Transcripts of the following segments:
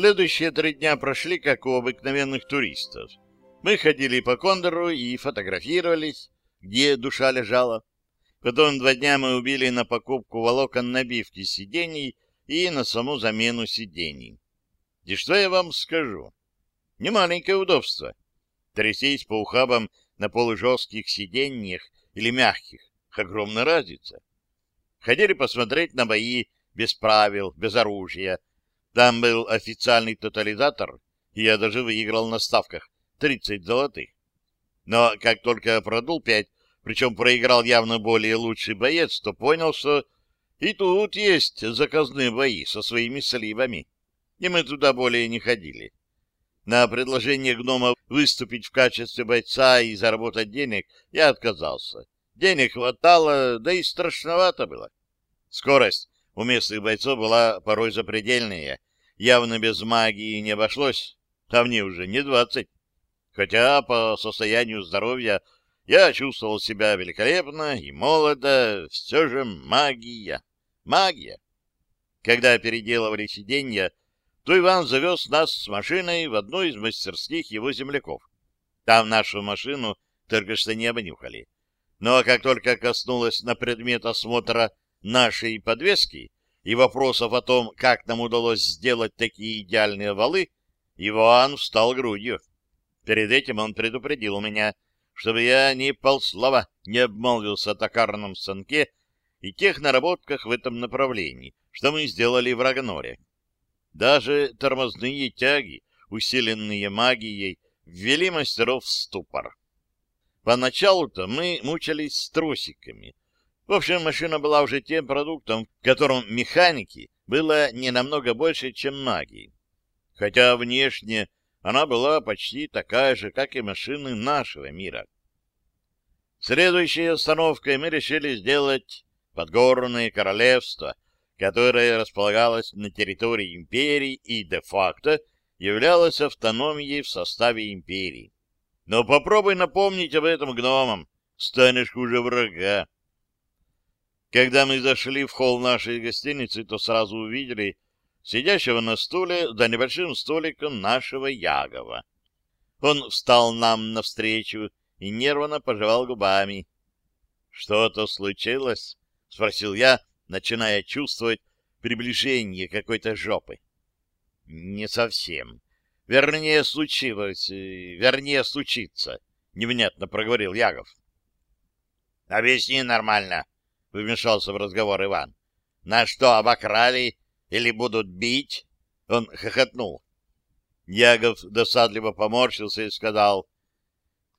Следующие три дня прошли, как у обыкновенных туристов. Мы ходили по Кондору и фотографировались, где душа лежала. Потом два дня мы убили на покупку волокон набивки сидений и на саму замену сидений. И что я вам скажу? Немаленькое удобство. Трясись по ухабам на полужестких сиденьях или мягких. Огромная разница. Ходили посмотреть на бои без правил, без оружия. Там был официальный тотализатор, и я даже выиграл на ставках 30 золотых. Но как только продул 5, причем проиграл явно более лучший боец, то понял, что и тут есть заказные бои со своими сливами. И мы туда более не ходили. На предложение гнома выступить в качестве бойца и заработать денег я отказался. Денег хватало, да и страшновато было. Скорость у местных бойцов была порой запредельная. Явно без магии не обошлось, а мне уже не двадцать. Хотя по состоянию здоровья я чувствовал себя великолепно и молодо, все же магия. Магия. Когда переделывали сиденья, то Иван завез нас с машиной в одну из мастерских его земляков. Там нашу машину только что не обнюхали. Но как только коснулось на предмет осмотра нашей подвески и вопросов о том, как нам удалось сделать такие идеальные валы, Иван встал грудью. Перед этим он предупредил меня, чтобы я ни полслова не обмолвился о токарном станке и тех наработках в этом направлении, что мы сделали в Рагноре. Даже тормозные тяги, усиленные магией, ввели мастеров в ступор. Поначалу-то мы мучались с тросиками. В общем, машина была уже тем продуктом, в котором механики было не намного больше, чем магии. Хотя внешне она была почти такая же, как и машины нашего мира. Следующей остановкой мы решили сделать подгорное королевство, которое располагалось на территории империи и де-факто являлось автономией в составе империи. Но попробуй напомнить об этом гномам, станешь хуже врага. Когда мы зашли в холл нашей гостиницы, то сразу увидели сидящего на стуле за небольшим столиком нашего Ягова. Он встал нам навстречу и нервно пожевал губами. — Что-то случилось? — спросил я, начиная чувствовать приближение какой-то жопы. — Не совсем. Вернее, случилось, э, вернее, случится, — невнятно проговорил Ягов. — Объясни нормально, — вмешался в разговор Иван. — На что, обокрали или будут бить? Он хохотнул. Ягов досадливо поморщился и сказал,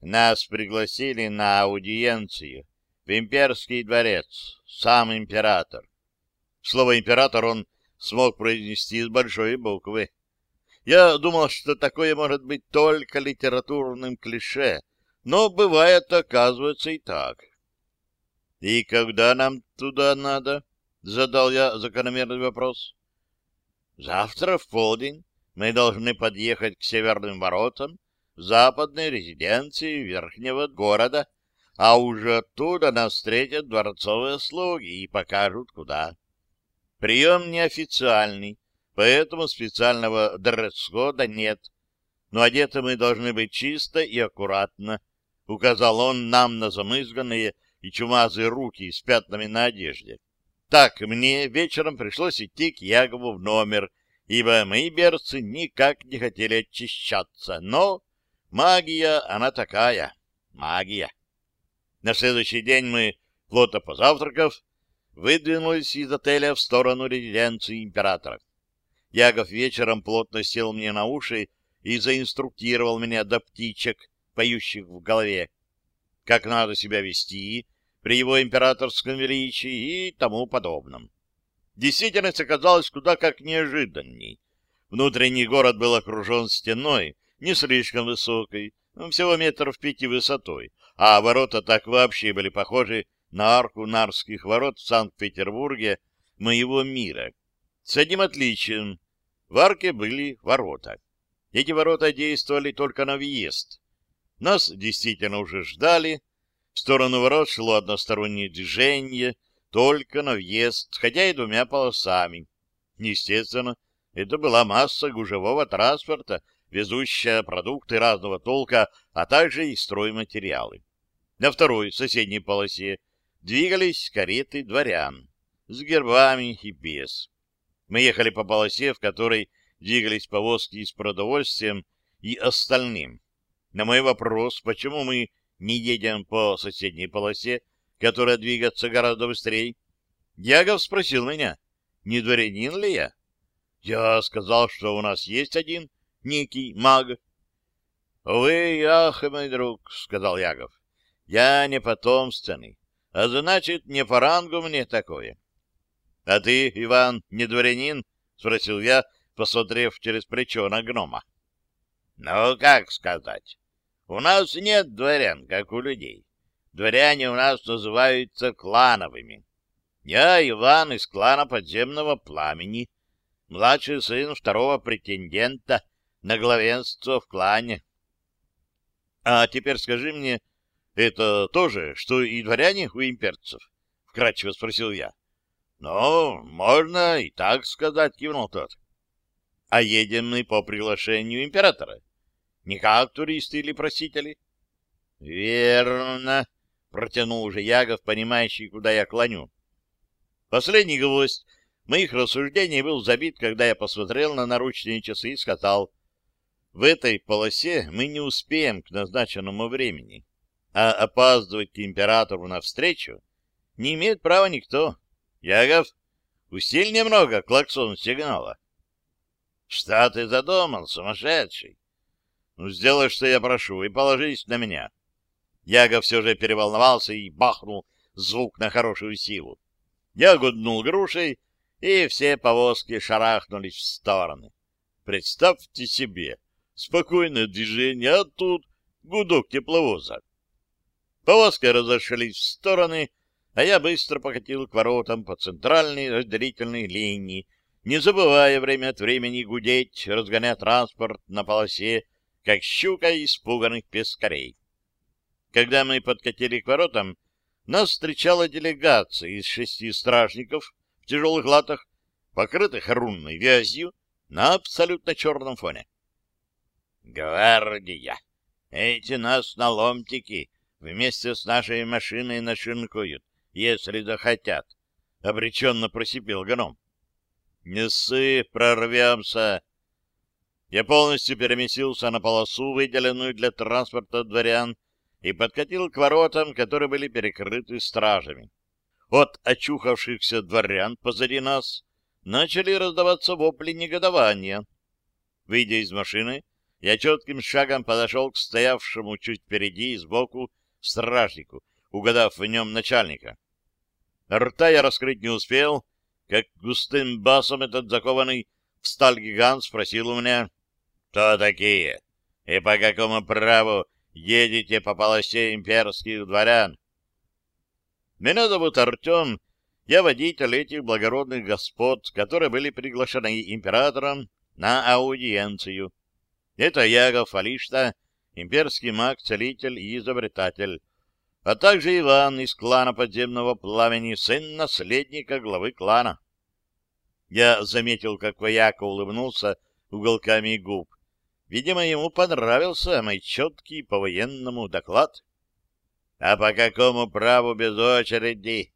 «Нас пригласили на аудиенцию в имперский дворец, сам император». Слово «император» он смог произнести с большой буквы. Я думал, что такое может быть только литературным клише, но бывает, оказывается, и так. — И когда нам туда надо? — задал я закономерный вопрос. — Завтра в полдень мы должны подъехать к северным воротам западной резиденции верхнего города, а уже оттуда нас встретят дворцовые слуги и покажут, куда. Прием неофициальный, поэтому специального дресс-кода нет. Но одеты мы должны быть чисто и аккуратно, — указал он нам на замызганные и чумазые руки с пятнами на одежде. Так мне вечером пришлось идти к Ягову в номер, ибо мои берцы никак не хотели очищаться. Но магия, она такая, магия. На следующий день мы, плотно позавтракав, выдвинулись из отеля в сторону резиденции императора. Ягов вечером плотно сел мне на уши и заинструктировал меня до птичек, поющих в голове, как надо себя вести при его императорском величии и тому подобном. Действительность оказалась куда как неожиданней. Внутренний город был окружен стеной, не слишком высокой, ну, всего метров пяти высотой, а ворота так вообще были похожи на арку Нарских ворот в Санкт-Петербурге моего мира. С одним отличием. В арке были ворота. Эти ворота действовали только на въезд. Нас действительно уже ждали. В сторону ворот шло одностороннее движение, только на въезд, хотя и двумя полосами. Естественно, Это была масса гужевого транспорта, везущая продукты разного толка, а также и стройматериалы. На второй соседней полосе двигались кареты дворян с гербами и без. Мы ехали по полосе, в которой двигались повозки с продовольствием и остальным. На мой вопрос, почему мы не едем по соседней полосе, которая двигается гораздо быстрее, Ягов спросил меня, не дворянин ли я? Я сказал, что у нас есть один некий маг. — Вы, ах, мой друг, — сказал Ягов, — я не потомственный, а значит, не по рангу мне такое. — А ты, Иван, не дворянин? — спросил я, посмотрев через плечо на гнома. — Ну, как сказать? У нас нет дворян, как у людей. Дворяне у нас называются клановыми. Я Иван из клана подземного пламени, младший сын второго претендента на главенство в клане. — А теперь скажи мне, это тоже, что и дворяне у имперцев? — вкратчиво спросил я. — Ну, можно и так сказать, — кивнул тот. — А едем мы по приглашению императора? Не как туристы или просители? — Верно, — протянул уже Ягов, понимающий, куда я клоню. Последний гвоздь моих рассуждений был забит, когда я посмотрел на наручные часы и сказал, в этой полосе мы не успеем к назначенному времени, а опаздывать к императору навстречу не имеет права никто. Ягов, усиль немного клаксон сигнала. Что ты задумал, сумасшедший? Ну, сделай, что я прошу, и положись на меня. Ягов все же переволновался и бахнул звук на хорошую силу. Я гуднул грушей, и все повозки шарахнулись в стороны. Представьте себе, спокойное движение, а тут гудок тепловоза. Повозки разошлись в стороны, а я быстро покатил к воротам по центральной разделительной линии, не забывая время от времени гудеть, разгоняя транспорт на полосе, как щука испуганных пескарей. Когда мы подкатили к воротам, нас встречала делегация из шести стражников в тяжелых латах, покрытых рунной вязью на абсолютно черном фоне. «Гвардия! Эти нас на ломтики вместе с нашей машиной нашинкуют, если захотят!» — обреченно просипел гном. «Не ссы, прорвемся!» Я полностью переместился на полосу, выделенную для транспорта дворян, и подкатил к воротам, которые были перекрыты стражами. От очухавшихся дворян позади нас начали раздаваться вопли негодования. Выйдя из машины, я четким шагом подошел к стоявшему чуть впереди и сбоку стражнику, угадав в нем начальника. Рта я раскрыть не успел, как густым басом этот закованный в сталь гигант спросил у меня, «Кто такие? И по какому праву едете по полосе имперских дворян. Меня зовут Артем, я водитель этих благородных господ, которые были приглашены императором на аудиенцию. Это Ягов Алишта, имперский маг, целитель и изобретатель, а также Иван из клана подземного пламени, сын наследника главы клана. Я заметил, как вояка улыбнулся уголками губ, Видимо, ему понравился мой четкий по-военному доклад. А по какому праву без очереди?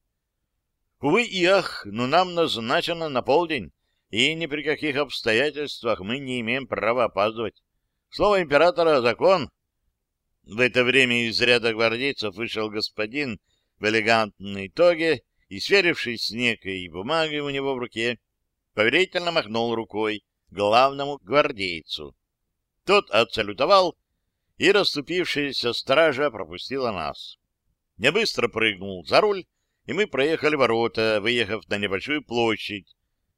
Увы и ах, но нам назначено на полдень, и ни при каких обстоятельствах мы не имеем права опаздывать. Слово императора — закон. В это время из ряда гвардейцев вышел господин в элегантной тоге и, сверившись с некой бумагой у него в руке, поверительно махнул рукой главному гвардейцу. Тот отсалютовал, и расступившаяся стража пропустила нас. Я быстро прыгнул за руль, и мы проехали ворота, выехав на небольшую площадь.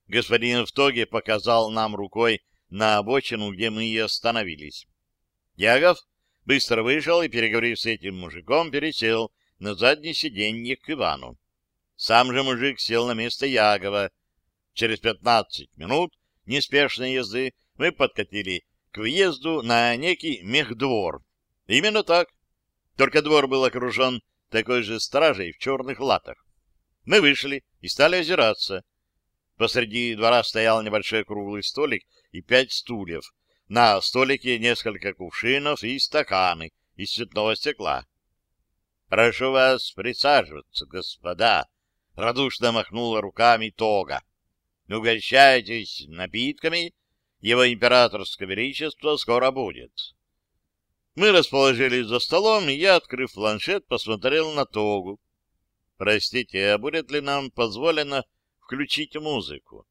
Господин в тоге показал нам рукой на обочину, где мы и остановились. Ягов быстро вышел и, переговорив с этим мужиком, пересел на заднее сиденье к Ивану. Сам же мужик сел на место Ягова. Через пятнадцать минут неспешной езды мы подкатили въезду на некий мехдвор. Именно так. Только двор был окружен такой же стражей в черных латах. Мы вышли и стали озираться. Посреди двора стоял небольшой круглый столик и пять стульев. На столике несколько кувшинов и стаканы из цветного стекла. — Прошу вас присаживаться, господа, — радушно махнула руками Тога. — Угощайтесь напитками, его императорское величество скоро будет. Мы расположились за столом, и я, открыв планшет, посмотрел на Тогу. Простите, а будет ли нам позволено включить музыку?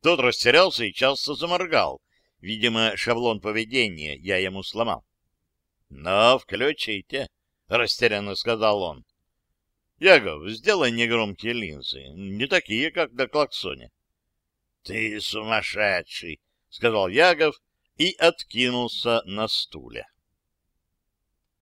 Тот растерялся и часто заморгал. Видимо, шаблон поведения я ему сломал. — Но включите, — растерянно сказал он. — Ягов, сделай негромкие линзы, не такие, как на клаксоне. — Ты сумасшедший, — сказал Ягов и откинулся на стуле.